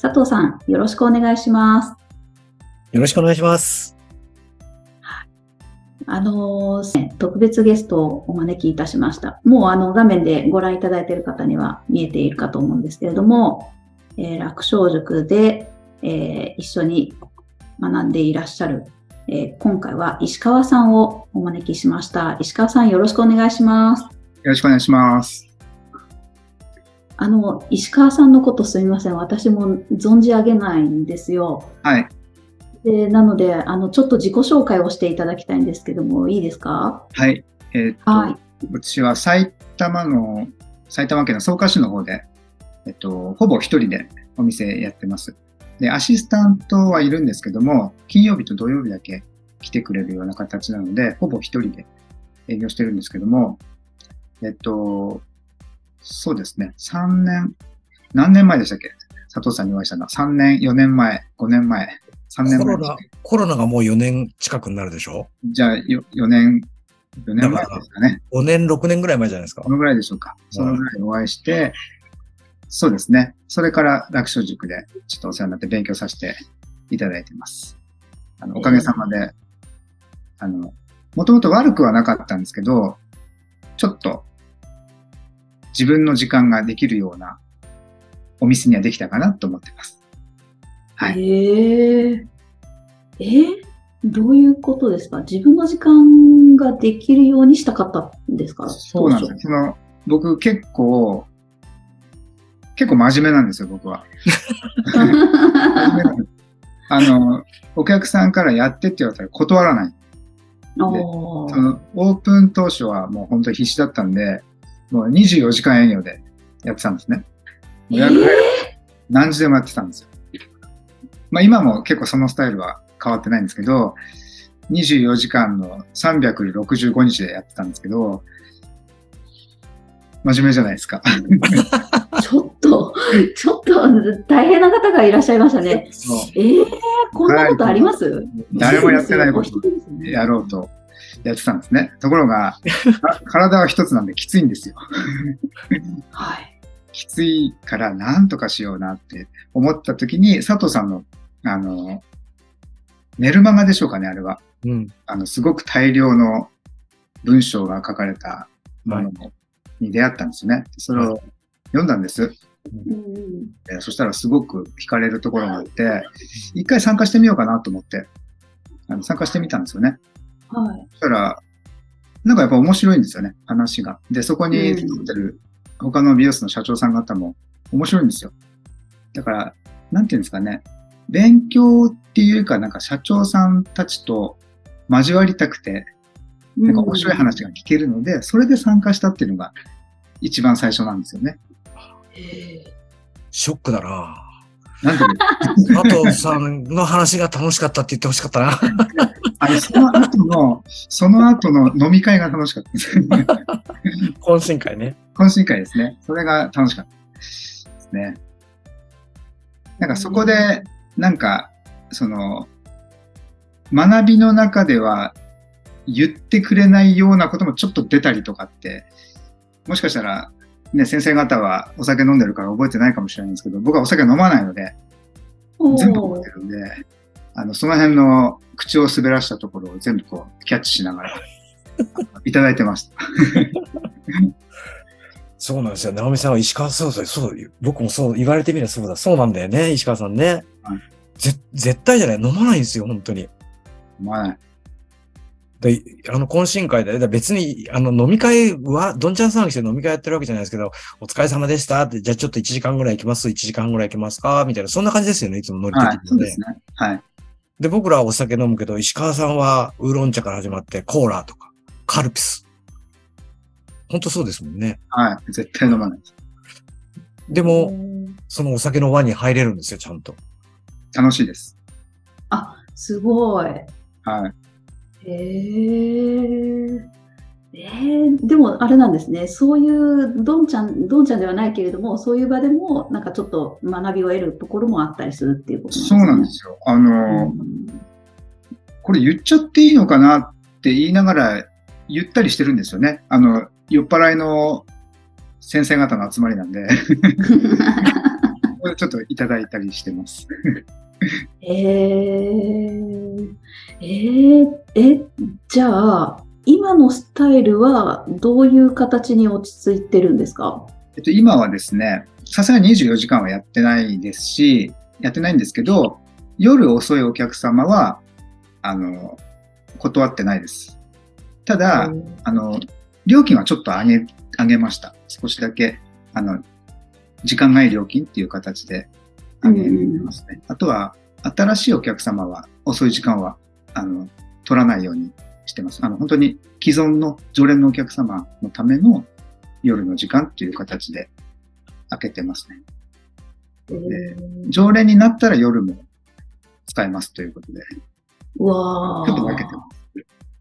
佐藤さん、よろしくお願いします。よろしくお願いします。あの特別ゲストをお招きいたしました。もうあの画面でご覧いただいている方には見えているかと思うんですけれども、えー楽勝塾で、えー一緒に学んでいらっしゃる、えー今回は石川さんをお招きしました。石川さんよろしくお願いします。よろしくお願いします。あの、石川さんのことすみません。私も存じ上げないんですよ。はい。でなので、あの、ちょっと自己紹介をしていただきたいんですけども、いいですか？はい。えーっと、はい。私は埼玉の、埼玉県の草加市の方で、えっと、ほぼ一人でお店やってます。で、アシスタントはいるんですけども、金曜日と土曜日だけ来てくれるような形なので、ほぼ一人で営業してるんですけども、えっと、そうですね、3年、何年前でしたっけ？佐藤さんにお会いしたのは3年、4年前、5年前、3年コロナコロナがもう4年近くになるでしょ？じゃあ、よ4年、4年前ですかね。?5 年、6年ぐらい前じゃないですか？こ。のぐらいでしょうか。そのぐらいお会いして、そうですね。それから楽勝塾でちょっとお世話になって勉強させていただいてます。あのおかげさまで、あの、もともと悪くはなかったんですけど、ちょっと自分の時間ができるようなお店にはできたかなと思ってます。はい。えええーどういうことですか？自分の時間ができるようにしたかったんですか？そうなんですよ。その、僕結構、結構真面目なんですよ、僕は。真面目なんですあの、お客さんからやってって言われたら断らない。おーそのオープン当初はもう本当に必死だったんで、もう24時間営業でやってたんですね。え予約入れば何時でもやってたんですよ。まあ今も結構そのスタイルは変わってないんですけど、24時間の365日でやってたんですけど、真面目じゃないですか。ー ちょっと、ちょっと大変な方がいらっしゃいましたね。ええこんなことあります？誰もやってないことやろうとやってたんですね。ところが、か体は一つなんできついんですよ。はい。きついからなんとかしようなって思った時に、佐藤さんの、あの、メルマガでしょうかね、あれは。うん。あの、すごく大量の文章が書かれたものに出会ったんですよね。それを読んだんです。うんえーそしたらすごく惹かれるところがあって、一回参加してみようかなと思って、あの参加してみたんですよね。はい。そしたら、なんかやっぱ面白いんですよね、話が。で、そこにうん撮ってる他の美容室の社長さん方も面白いんですよ。だから、なんていうんですかね、勉強っていうか、なんか社長さんたちと交わりたくて、なんか面白い話が聞けるので、それで参加したっていうのが一番最初なんですよね。えショックだななんで、佐藤さんの話が楽しかったって言ってほしかったな。あの、その後の、その後の飲み会が楽しかったです。懇親会ね。懇親会ですね。それが楽しかったですね。なんかそこで、なんか、その、学びの中では言ってくれないようなこともちょっと出たりとかって、もしかしたら、ね、先生方はお酒飲んでるから覚えてないかもしれないんですけど、僕はお酒飲まないので、ー全部覚えてるんで、あの、その辺の口を滑らしたところを全部こう、キャッチしながら、いただいてました。そうなんですよ。直美さんは石川そうそう、そう、僕もそう言われてみればそうだ。そうなんだよね、石川さんね。はいぜ絶対じゃない。飲まないんですよ、本当に。まあ、で、あの、懇親会で、だ別に、あの、飲み会は、どんちゃん騒ぎして飲み会やってるわけじゃないですけど、お疲れ様でしたって、じゃあちょっと1時間ぐらい行きます ?1 時間ぐらい行きますかみたいな、そんな感じですよね、いつも乗りはい的、にねそうです。ね。はい。で、僕らはお酒飲むけど、石川さんはウーロン茶から始まって、コーラとか、カルピス。本当そうですもんね。はい。絶対飲まないです。でも、そのお酒の輪に入れるんですよ、ちゃんと。楽しいです。すごい。はい。へえ。えー、でもあれなんですね。そういうどんちゃん、どんちゃんではないけれども、そういう場でもなんかちょっと学びを得るところもあったりするっていうことなんですね。そうなんですよ。あの、うんこれ言っちゃっていいのかなって言いながら言ったりしてるんですよね。あの、酔っ払いの先生方の集まりなんで、ちょっといただいたりしてます。えー、えー、え、じゃあ、今のスタイルはどういう形に落ち着いてるんですか？えっと、今はですね、さすがに24時間はやってないですし、やってないんですけど、夜遅いお客様は、あの、断ってないです。ただ、あの、料金はちょっと上げ、上げました。少しだけ、あの、時間外料金っていう形で上げますね。あとは、新しいお客様は遅い時間は、あの、取らないようにしてます。あの、本当に既存の常連のお客様のための夜の時間っていう形で開けてますね。えー常連になったら夜も使えますということで、うわちょっと分けてー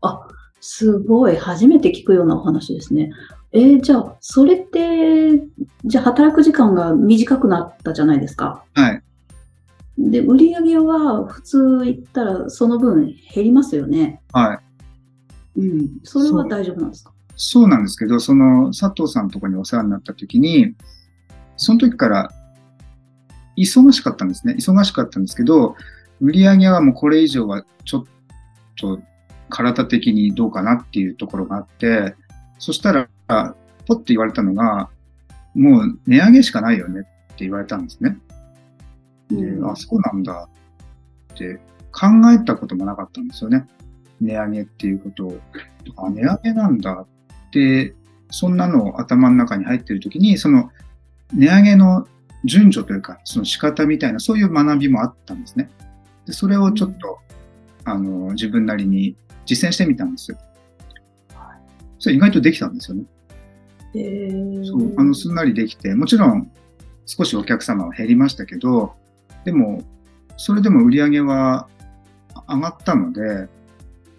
ます。すごい、初めて聞くようなお話ですね。えーじゃあ、それって、じゃあ働く時間が短くなったじゃないですか。はい。で、売り上げは普通言ったらその分減りますよね。はい。うん。それは大丈夫なんですか？そうなんですけど、その佐藤さんのところにお世話になった時に、その時から忙しかったんですね。忙しかったんですけど、売り上げはもうこれ以上はちょっと体的にどうかなっていうところがあって、そしたら、ポッと言われたのが、もう値上げしかないよねって言われたんですね。でうんあ、そうなんだって考えたこともなかったんですよね。値上げっていうことを。あ、値上げなんだって、そんなの頭の中に入ってるときに、その値上げの順序というか、その仕方みたいな、そういう学びもあったんですね。でそれをちょっと、あの、自分なりに実践してみたんですよ。それ意外とできたんですよね。えーそう、あの、すんなりできて、もちろん少しお客様は減りましたけど、でも、それでも売り上げは上がったので、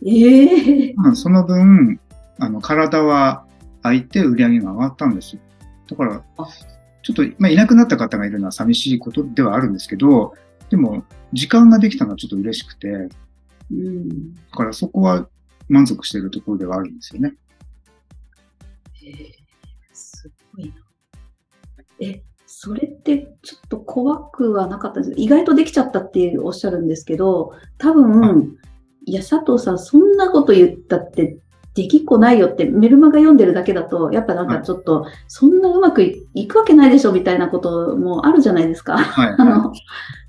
ええまあその分、あの、体は空いて売り上げが上がったんですよ。だからあ、ちょっと、まあ、いなくなった方がいるのは寂しいことではあるんですけど、でも、時間ができたのはちょっと嬉しくて、だうん。からそこは満足しているところではあるんですよね。えーすごいな。え、それってちょっと怖くはなかったです意外とできちゃったっておっしゃるんですけど、多分、いや、佐藤さん、そんなこと言ったって、できっこないよってメルマガ読んでるだけだと、やっぱなんかちょっと、そんなうまくいいくわけないでしょみたいなこともあるじゃないですか。はい。あの、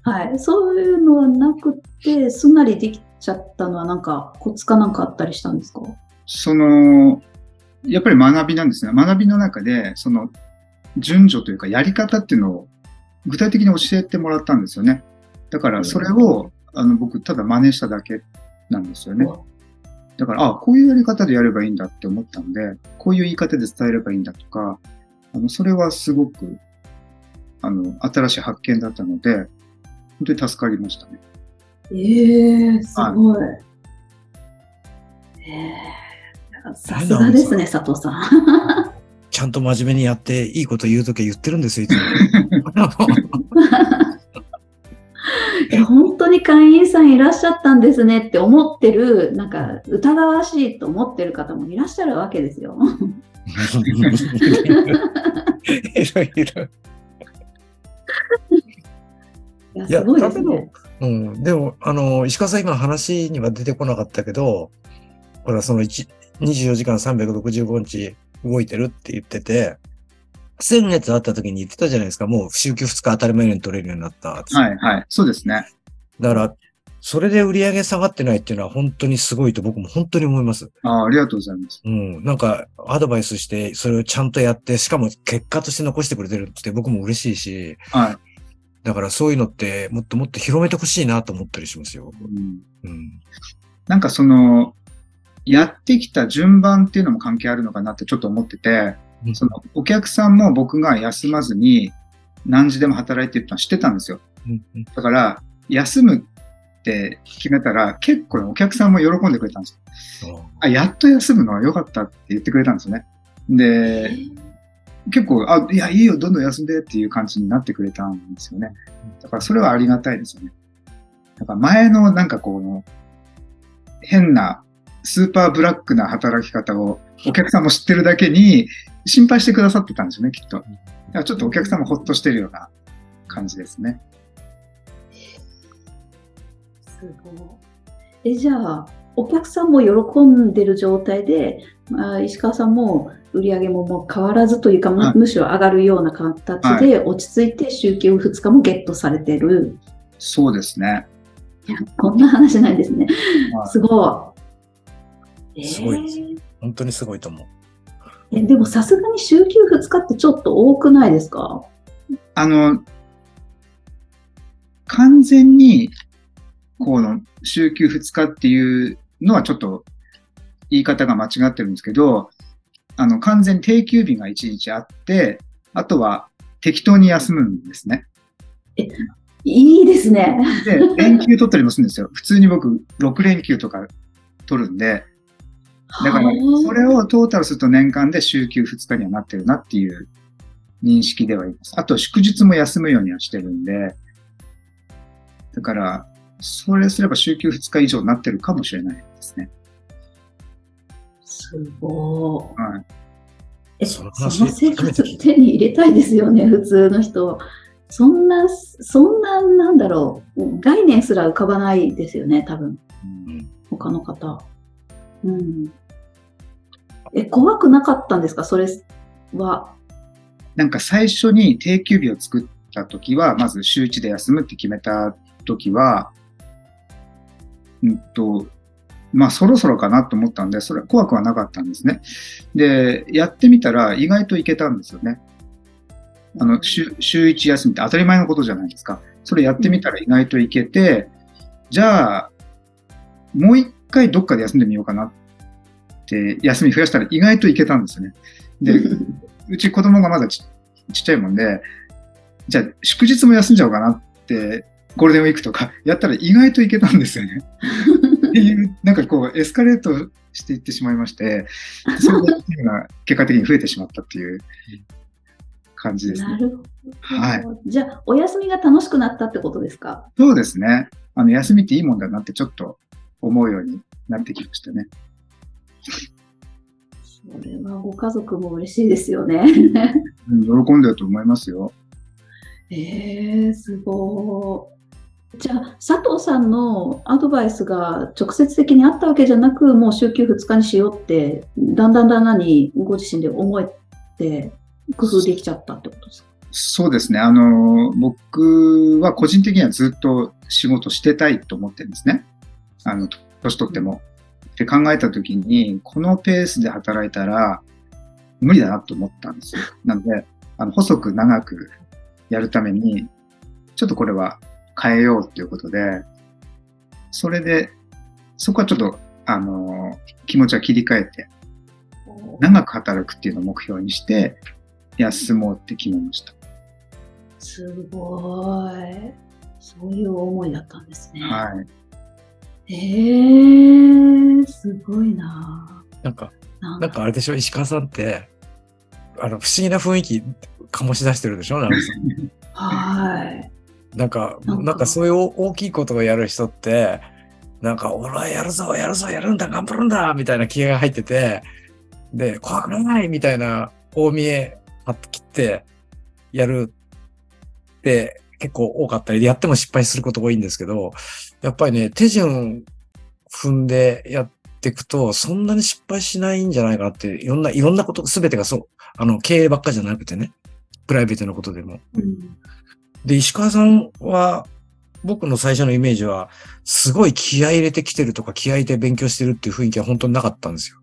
はい。そういうのはなくて、すんなりできちゃったのはなんか、コツかなんかあったりしたんですか？その、やっぱり学びなんですね。学びの中で、その、順序というかやり方っていうのを具体的に教えてもらったんですよね。だからそれを、あの、僕、ただ真似しただけなんですよね。だから、あ、こういうやり方でやればいいんだって思ったんで、こういう言い方で伝えればいいんだとか、あの、それはすごく、あの、新しい発見だったので、本当に助かりましたね。ええすごい。ええさすがですね、佐藤さん。ちゃんと真面目にやっていいこと言うときは言ってるんですよ、いつも。いや本当に会員さんいらっしゃったんですねって思ってる、なんか疑わしいと思ってる方もいらっしゃるわけですよ。いろいろ。いや、いごいですだけね。うん、でも、あの、石川さん今話には出てこなかったけど、ほら、その1 24時間365日動いてるって言ってて、先月会った時に言ってたじゃないですか、もう週休2日当たり前に取れるようになった。はい、はい。そうですね。だから、それで売り上げ下がってないっていうのは本当にすごいと僕も本当に思います。あありがとうございます。うん。なんか、アドバイスして、それをちゃんとやって、しかも結果として残してくれてるって僕も嬉しいし、はい。だからそういうのってもっともっと広めてほしいなと思ったりしますよ。うんうん。なんかその、やってきた順番っていうのも関係あるのかなってちょっと思ってて、うんそのお客さんも僕が休まずに何時でも働いてるってのは知ってたんですよ。うんうんだから、休むって決めたら、結構お客さんも喜んでくれたんですよ。うんあ、やっと休むのは良かったって言ってくれたんですよね。で、結構、あ、いや、いいよ、どんどん休んでっていう感じになってくれたんですよね。だからそれはありがたいですよね。だから前のなんかこの、変な、スーパーブラックな働き方をお客さんも知ってるだけに心配してくださってたんですよね、きっと。だからちょっとお客さんもほっとしてるような感じですね。すごい。え、じゃあ、お客さんも喜んでる状態で、まあ、石川さんも売り上げももう変わらずというか、むはいむしろ上がるような形で落ち着いて週休2日もゲットされてる。そうですね。いやこんな話ないですね。はいすごい。すごいですえー本当にすごいと思う。えでもさすがに週休2日ってちょっと多くないですか？あの、完全に、この、週休2日っていうのはちょっと言い方が間違ってるんですけど、あの、完全に定休日が1日あって、あとは適当に休むんですね。いいですね。で、連休取ったりもするんですよ。普通に僕、6連休とか取るんで、だから、それをトータルすると年間で週休2日にはなってるなっていう認識ではいます。あと、祝日も休むようにはしてるんで、だから、それすれば週休2日以上になってるかもしれないですね。すごい。はい。え、その生活手に入れたいですよね、普通の人。そんな、そんな、なんだろう、概念すら浮かばないですよね、多分、うん他の方。うん。え、怖くなかったんですか、それは。なんか最初に定休日を作った時は、まず週1で休むって決めた時は、うんと、まあそろそろかなと思ったんで、それは怖くはなかったんですね。で、やってみたら意外といけたんですよね。あの、週週1休みって当たり前のことじゃないですか。それやってみたら意外といけて、じゃあ、もう一回どっかで休んでみようかなって、休み増やしたら意外といけたんですよね。で、うち子供がまだちちっちゃいもんで、じゃあ祝日も休んじゃおうかなって、ゴールデンウィークとかやったら意外といけたんですよね。っていう、なんかこうエスカレートしていってしまいまして、それが結果的に増えてしまったっていう感じですね。はいじゃあ、お休みが楽しくなったってことですか？そうですね。あの、休みっていいもんだなってちょっと思うようになってきましたね。それはご家族も嬉しいですよね。うん喜んでると思いますよ。えー、すごい。じゃあ、佐藤さんのアドバイスが直接的にあったわけじゃなく、もう週休2日にしようって、だんだんだんだんにご自身で思えて、工夫できちゃったってことですか？そうですね。あの、僕は個人的にはずっと仕事してたいと思ってるんですね。あの、年取っても。って考えたときに、このペースで働いたら無理だなと思ったんですよ。なので、あの、細く長くやるために、ちょっとこれは変えようということで、それで、そこはちょっと、あの、気持ちは切り替えて、長く働くっていうのを目標にして、休もうって決めました。すごい。そういう思いだったんですね。はい。えー、すごいな。なんか、なんか。あれでしょ、石川さんって、あの、不思議な雰囲気醸し出してるでしょ、直美さん。はい。なんか、なんか。そういう大きいことをやる人って、なんか、俺はやるぞ、やるぞ、やるんだ、頑張るんだ、みたいな気合が入ってて、で、怖くないみたいな大見え張って切ってやるって結構多かったり、やっても失敗することが多いんですけど、やっぱりね、手順踏んでやっていくと、そんなに失敗しないんじゃないかなって、いろんな、いろんなこと、すべてがそう、あの、経営ばっかじゃなくてね、プライベートのことでも。うんで、石川さんは、僕の最初のイメージは、すごい気合い入れてきてるとか、気合い入れて勉強してるっていう雰囲気は本当になかったんですよ。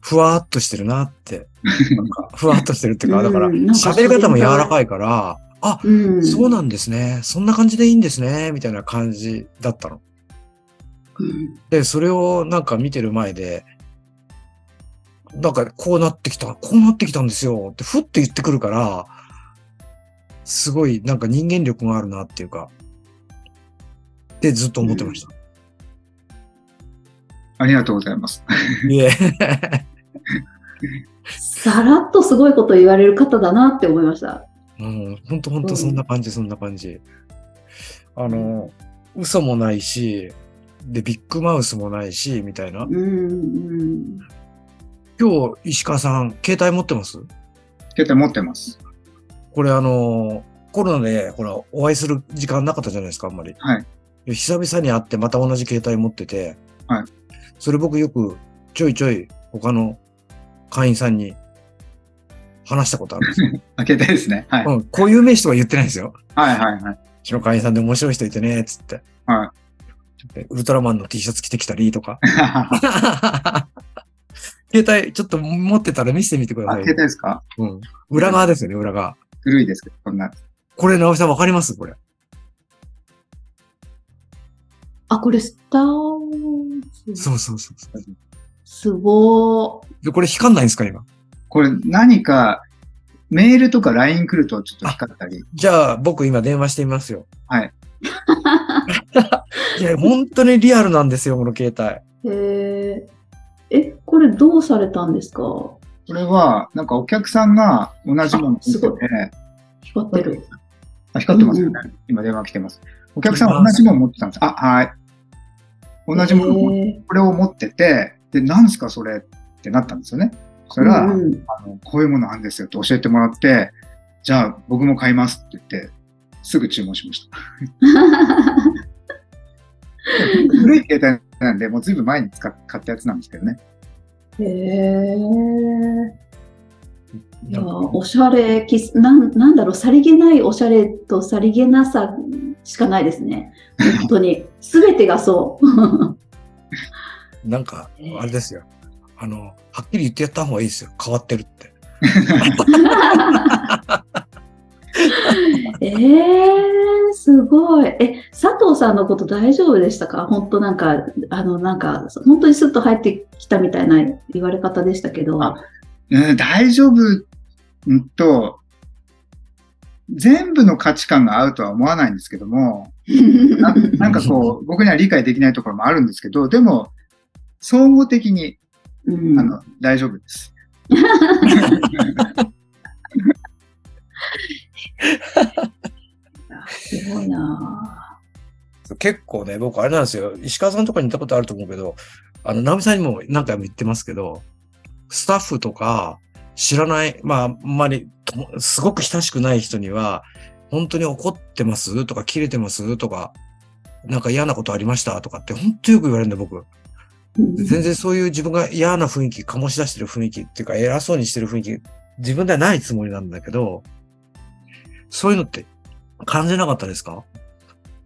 ふわーっとしてるなって。なんか、ふわっとしてるっていうか、だから、喋り方も柔らかいから、あ、うん、そうなんですね。そんな感じでいいんですね。みたいな感じだったの。うんで、それをなんか見てる前で、なんかこうなってきた、こうなってきたんですよってふって言ってくるから、すごいなんか人間力があるなっていうか、ってずっと思ってました。ありがとうございます。いえ。さらっとすごいこと言われる方だなって思いました。うん、本当本当そんな感じ、そんな感じ。あの、嘘もないし、で、ビッグマウスもないし、みたいな。うん、うん。今日、石川さん、携帯持ってます？携帯持ってます。これあの、コロナで、ほら、お会いする時間なかったじゃないですか、あんまり。はい。久々に会って、また同じ携帯持ってて、はい。それ僕よく、ちょいちょい、他の会員さんに話したことあるんですよ。あ、携帯ですね。はい。うん、こういう名詞とは言ってないんですよ。はいはいはい。うちの会員さんで面白い人いてね、つって。はでウルトラマンの T シャツ着てきたりとか。携帯ちょっと持ってたら見せてみてくだあ、さい携。帯ですか？うん。裏側ですよね、裏側。古いですけど、こんな。これ、直美さんわかります？これ。あ、これスターウォーズ。そうそうそう。すごー。で、これ光んないんですか、今？これ何か、メールとか LINE 来るとちょっと光ったり。じゃあ、僕今電話してみますよ。はい。いや、本当にリアルなんですよ、この携帯。へえ。え、これどうされたんですか？これは、なんかお客さんが同じものを見ててあすごい、光ってる。あ光ってますよね。今電話来てます。お客さんは同じもの持ってたんです。あ、はい。同じものこれを持ってて、で、何ですかそれってなったんですよね。そしたら、ーうんうんあのこういうものあるんですよって教えてもらって、じゃあ僕も買いますって言って、すぐ注文しました。古い携帯なんで、もうずいぶん前に使っ買ったやつなんですけどね。へえ。いや、おしゃれ、きなん、なんだろう、さりげないおしゃれとさりげなさしかないですね。本当に。すべてがそう。なんか、あれですよ。あの、はっきり言ってやった方がいいですよ。変わってるって。えー、すごい。え、佐藤さんのこと大丈夫でしたか？本当なんか、あの、なんか、本当にスッと入ってきたみたいな言われ方でしたけど。あうん、大丈夫んと、全部の価値観が合うとは思わないんですけども、ななんかこう、僕には理解できないところもあるんですけど、でも、総合的に、うんあの、大丈夫です。すごいな結構ね、僕あれなんですよ。石川さんとかに行ったことあると思うけど、あの、直美さんにも何回も言ってますけど、スタッフとか知らない、まあ、あんまりすごく親しくない人には、本当に怒ってます？とか、切れてます？とか、なんか嫌なことありました？とかって、本当よく言われるんだよ、僕。全然そういう自分が嫌な雰囲気、醸し出してる雰囲気っていうか、偉そうにしてる雰囲気、自分ではないつもりなんだけど、そういうのって感じなかったですか？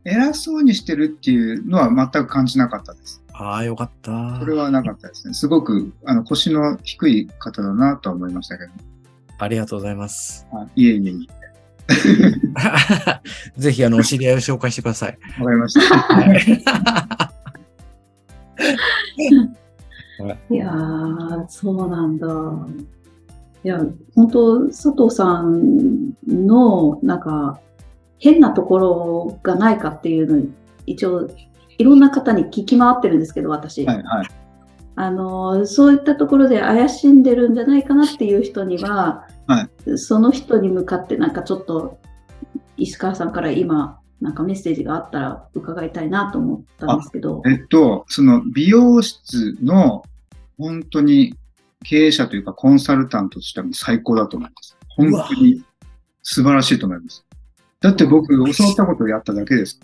偉そうにしてるっていうのは全く感じなかったです。ああ、よかった。それはなかったですね。すごく、あの、腰の低い方だなとは思いましたけど。ありがとうございます。あいえいえいぜひ、あの、お知り合いを紹介してください。え。わかりました。い やー、そうなんだ。いや、本当佐藤さんの、なんか、変なところがないかっていうのに、一応、いろんな方に聞き回ってるんですけど、私。はいはい。あの、そういったところで怪しんでるんじゃないかなっていう人には、はその人に向かって、なんかちょっと、石川さんから今、なんかメッセージがあったら伺いたいなと思ったんですけど。えっと、その美容室の本当に経営者というかコンサルタントとしては最高だと思います。本当に素晴らしいと思います。だって僕、教わったことをやっただけです。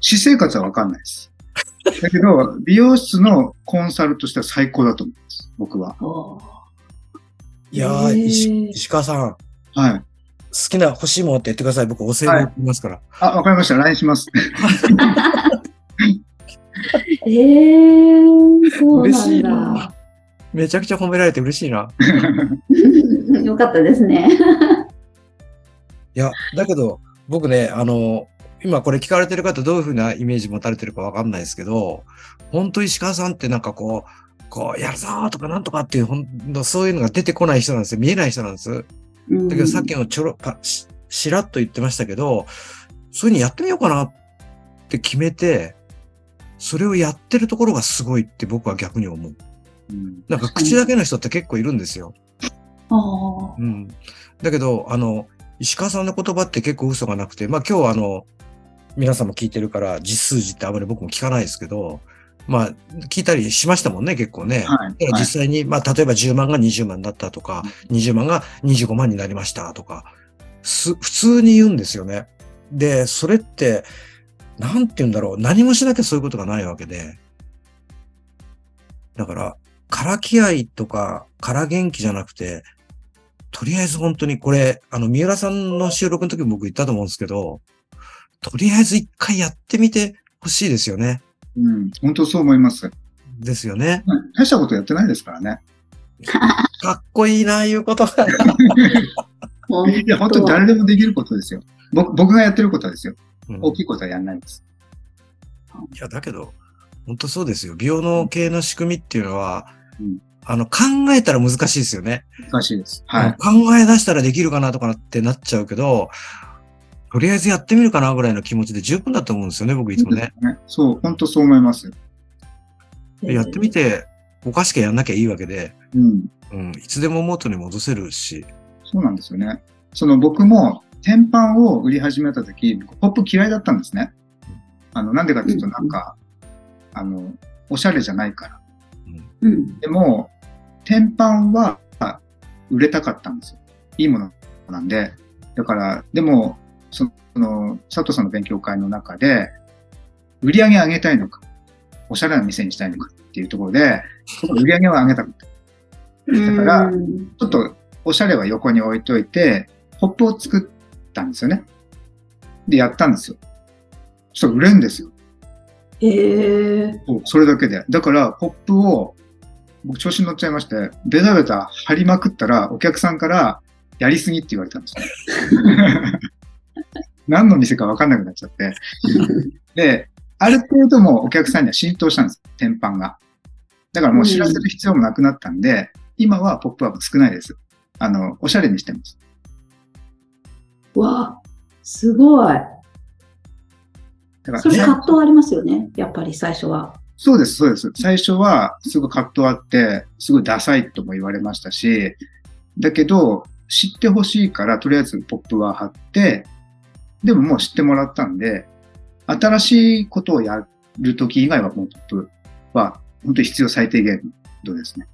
私生活はわかんないです。だけど、美容室のコンサルとしては最高だと思います。僕は。いやー、石石川さん、好はい。きな欲しいものって言ってください。僕、お歳暮送りますから。あ、わかりました。LINE します。えー、そう嬉しいなんなだ。めちゃくちゃ褒められて嬉しいな。よかったですね。いや、だけど、僕ね、あの、今これ聞かれてる方どういうふうなイメージ持たれてるかわかんないですけど、本当石川さんってなんかこう、こう、やるぞーとかなんとかっていう、ほんとそういうのが出てこない人なんですよ。見えない人なんです。だけどさっきのちょろ、パししらっと言ってましたけど、そういうのやってみようかなっって決めて、それをやってるところがすごいって僕は逆に思う。うん。なんか口だけの人って結構いるんですよ。うん。だけど、あの、石川さんの言葉って結構嘘がなくて、まあ今日はあの、皆さんも聞いてるから実数字ってあまり僕も聞かないですけど、まあ聞いたりしましたもんね、結構ね。はい。実際に、まあ例えば10万が20万だったとか、20万が25万になりましたとか、す、普通に言うんですよね。で、それって、なんて言うんだろう。何もしなきゃそういうことがないわけで。だから、空気合いとか、空元気じゃなくて、とりあえず本当にこれ、あの、三浦さんの収録の時も僕言ったと思うんですけど、とりあえず一回やってみてほしいですよね。うん。本当そう思います。ですよね。うん大したことやってないですからね。かっこいいな、いうことが。本 いや、本当に誰でもできることですよ。僕僕がやってることはですよ。うん大きいことはやらないです。いや、だけど、本当そうですよ。美容の系の仕組みっていうのは、うんあの、考えたら難しいですよね。難しいです。はい。考え出したらできるかなとかってなっちゃうけど、とりあえずやってみるかなぐらいの気持ちで十分だと思うんですよね、僕いつもね。そう、本当そう思います。でやってみて、おかしくやんなきゃいいわけで、うん。うん、いつでも元に戻せるし。そうなんですよね。その僕も天板を売り始めた時、ポップ嫌いだったんですね。あの、なんでかっていうとうんなんか、あの、おしゃれじゃないから。うん。でも、天板は売れたかったんですよ。いいものなんで。だから、でも、その、佐藤さんの勉強会の中で、売り上げ上げたいのか、おしゃれな店にしたいのかっていうところで、売り上げは上げたかった。だからうんちょっとおしゃれは横に置いといて、ポップを作ったんですよね。で、やったんですよ。そしたら売れるんですよ。へえ。そうそれだけで。だから、ポップを、僕調子に乗っちゃいまして、ベタベタ貼りまくったら、お客さんから、やりすぎって言われたんですよ。何の店か分かんなくなっちゃって。で、ある程度もお客さんには浸透したんです。天板が。だからもう知らせる必要もなくなったんで、今はポップアップ少ないです。あの、おしゃれにしてます。わあ、すごい。だからそれ葛藤ありますよね。やっぱり最初は。そうです、そうです。最初はすぐ葛藤あって、すごいダサいとも言われましたし、だけど、知ってほしいから、とりあえずポップは貼って、でももう知ってもらったんで、新しいことをやるとき以外はもうポップは、本当に必要最低限度ですね。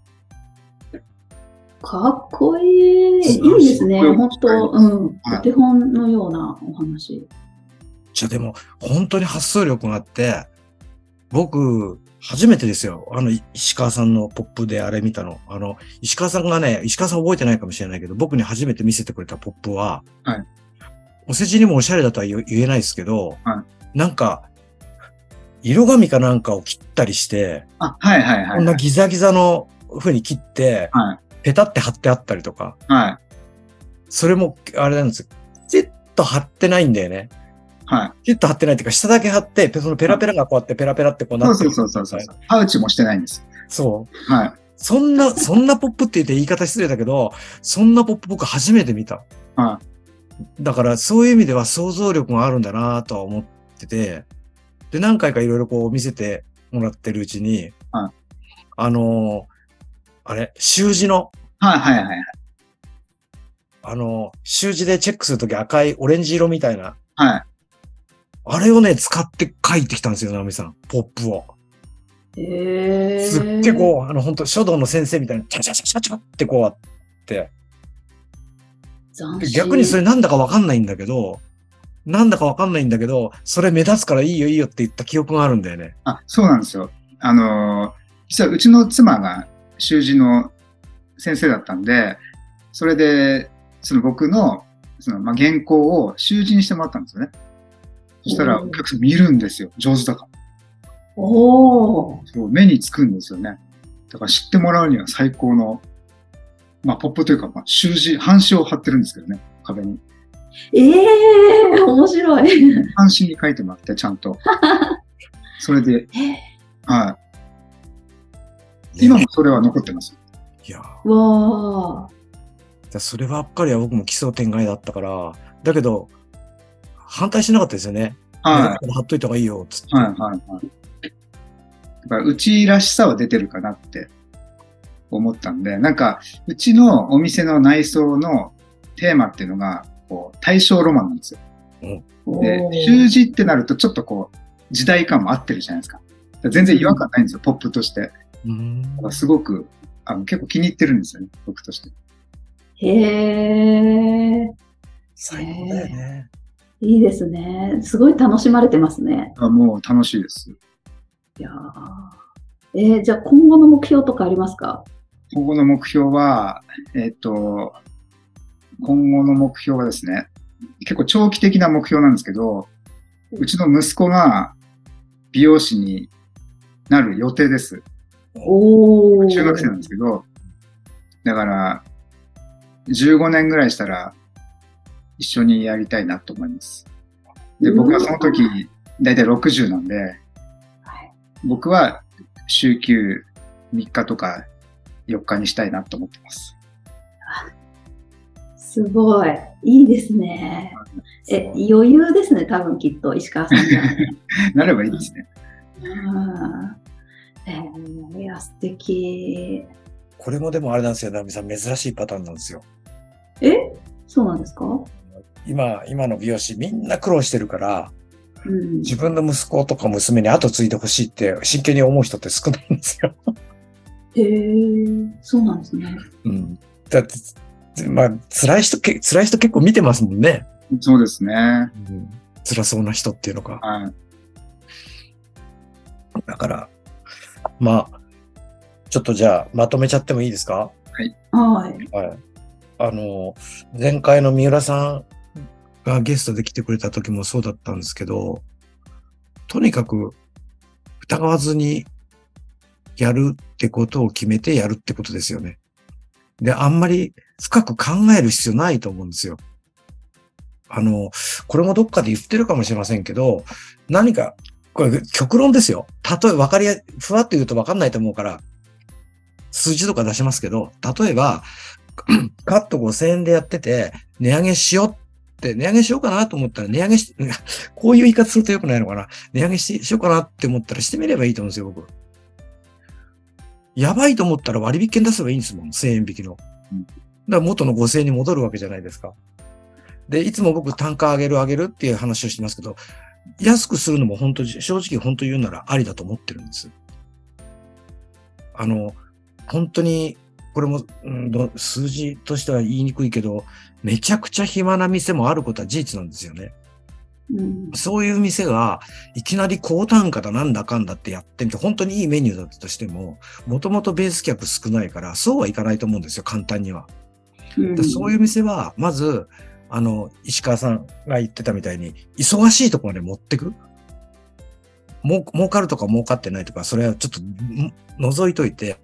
かっこいい。いいですね。本当、うん。はいお手本のようなお話。じゃあでも、本当に発想力があって、僕、初めてですよ。あの、石川さんのポップであれ見たの。あの、石川さんがね、石川さん覚えてないかもしれないけど、僕に初めて見せてくれたポップは、はいお世辞にもおしゃれだとは言言えないですけど、はなんか、色紙かなんかを切ったりして、あ、はいはいはい。こんなギザギザの風に切って、はい。ペタって貼ってあったりとか、はい。それも、あれなんですよ。ピッと貼ってないんだよね。はい。ピッと貼ってないっていうか、下だけ貼って、そのペラペラがこうやってペラペラってこうなってるそうそうそうそう。パウチもしてないんです。そう。はい。そんな、そんなポップって言って言い方失礼だけど、そんなポップ僕初めて見た。はだからそういう意味では想像力があるんだなとは思ってて、で、何回かいろいろこう見せてもらってるうちに、はいあのーあれ、習字の、はいはいはい。あのー習字でチェックするとき赤いオレンジ色みたいな、はい。あれをね、使って書いてきたんですよ、ナオミさん。ポップを。へえ。すっげえこう、あの、本当書道の先生みたいに、チャチャチャチャチャってこうあって、逆にそれなんだかわかんないんだけど、なんだかわかんないんだけど、それ目立つからいいよいいよって言った記憶があるんだよね。あ、そうなんですよ。あのー実はうちの妻が習字の先生だったんで、それで、その僕の、その、まあ、原稿を習字にしてもらったんですよね。そしたらお客さん見るんですよ。上手だから。おお。そう目につくんですよね。だから知ってもらうには最高の、まあ、ポップというか、まあ、習字、半紙を貼ってるんですけどね、壁に。ええ面白い。半紙に書いてもらって、ちゃんと。それで、はい。今もそれは残ってます。いや、わあ。だそればっかりは僕も奇想天外だったから、だけど、反対しなかったですよね。はい。貼っといた方がいいよ、つって。はいはいはい。だから、うちらしさは出てるかなって思ったんで、なんか、うちのお店の内装のテーマっていうのが、こう、大正ロマンなんですよ。で習字ってなるとちょっとこう、時代感も合ってるじゃないですか。全然違和感ないんですよ、ポップとして。うーんすごく、あの、結構気に入ってるんですよね、僕として。へえ、最高だよね。いいですね。すごい楽しまれてますね。あもう楽しいです。いやーえーじゃあ今後の目標とかありますか？今後の目標は、えっ、と、今後の目標はですね、結構長期的な目標なんですけど、うちの息子が美容師になる予定です。おー。中学生なんですけど、だから、15年ぐらいしたら一緒にやりたいなと思います。で、僕はその時、だいたい60なんで、はい僕は週休3日とか4日にしたいなと思ってます。すごい。いいですね。え、余裕ですね、多分きっと、石川さん。なればいいですね。うんえーいや、素敵。これもでもあれなんですよ、ナミさん、珍しいパターンなんですよ。え？そうなんですか？今、今の美容師みんな苦労してるから、うん。自分の息子とか娘に後継いでほしいって真剣に思う人って少ないんですよ。へえ、そうなんですね。うん。だって、まあ、辛い人け、辛い人結構見てますもんね。そうですね。うん。辛そうな人っていうのが。はい。だから、まあ、ちょっとじゃあ、まとめちゃってもいいですか？はい。はい。あの、前回の三浦さんがゲストで来てくれた時もそうだったんですけど、とにかく疑わずにやるってことを決めてやるってことですよね。で、あんまり深く考える必要ないと思うんですよ。あの、これもどっかで言ってるかもしれませんけど、何か、これ極論ですよ。例えば分かりや、ふわっと言うと分かんないと思うから、数字とか出しますけど、例えば、カット5000円でやってて、値上げしようって、値上げしようかなと思ったら、値上げし、こういう言い方するとよくないのかな。値上げししようかなって思ったらしてみればいいと思うんですよ、僕。やばいと思ったら割引券出せばいいんですもん、1000円引きの。うんだから元の5000円に戻るわけじゃないですか。で、いつも僕単価上げる上げるっていう話をしてますけど、安くするのも本当、正直本当言うならありだと思ってるんです。あの、本当に、これも、うん、ど数字としては言いにくいけど、めちゃくちゃ暇な店もあることは事実なんですよね。うん。そういう店が、いきなり高単価だなんだかんだってやってみて、本当にいいメニューだったとしても、もともとベース客少ないから、そうはいかないと思うんですよ、簡単には。うんでそういう店は、まず、あの、石川さんが言ってたみたいに、忙しいところまで持ってく？もう、儲かるとか儲かってないとか、それはちょっとん除いといて、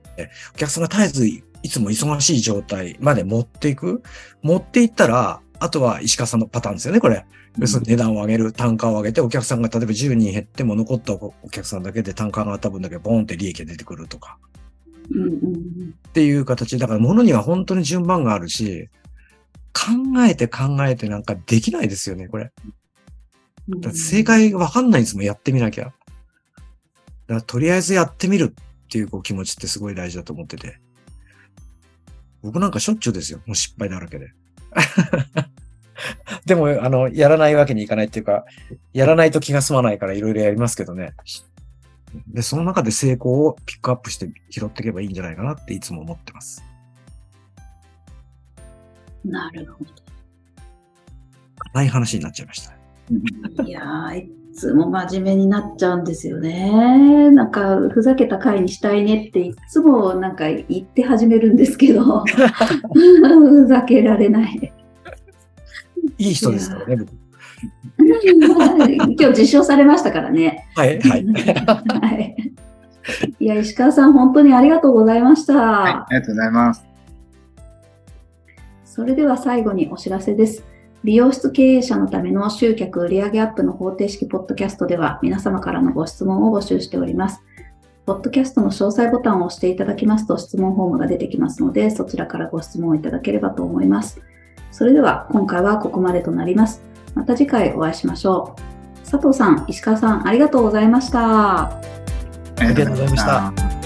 お客さんが絶えずいつも忙しい状態まで持っていく？持っていったら、あとは石川さんのパターンですよね、これ。要するに値段を上げる、単価を上げて、お客さんが例えば10人減っても残ったお客さんだけで単価が上がった分だけボーンって利益が出てくるとか。うんうんっていう形。だから物には本当に順番があるし、考えて考えてなんかできないですよね、これ。正解がわかんないんですもん、やってみなきゃ。だからとりあえずやってみるっていうこう気持ちってすごい大事だと思ってて。僕なんかしょっちゅうですよ、もう失敗だらけで。でも、あの、やらないわけにいかないっていうか、やらないと気が済まないからいろいろやりますけどね。で、その中で成功をピックアップして拾っていけばいいんじゃないかなっていつも思ってます。なるほない話になっちゃいました。ど。いやー、いつも真面目になっちゃうんですよね。なんか、ふざけた回にしたいねっていつもなんか言って始めるんですけど、ふざけられない。いい人ですからね、僕。今日実証されましたからね。はい、はい。はい。いや、石川さん、本当にありがとうございました。はい、ありがとうございます。それでは最後にお知らせです。美容室経営者のための集客売上アップの方程式ポッドキャストでは皆様からのご質問を募集しております。ポッドキャストの詳細ボタンを押していただきますと質問フォームが出てきますので、そちらからご質問をいただければと思います。それでは今回はここまでとなります。また次回お会いしましょう。佐藤さん、石川さん、ありがとうございました。ありがとうございました。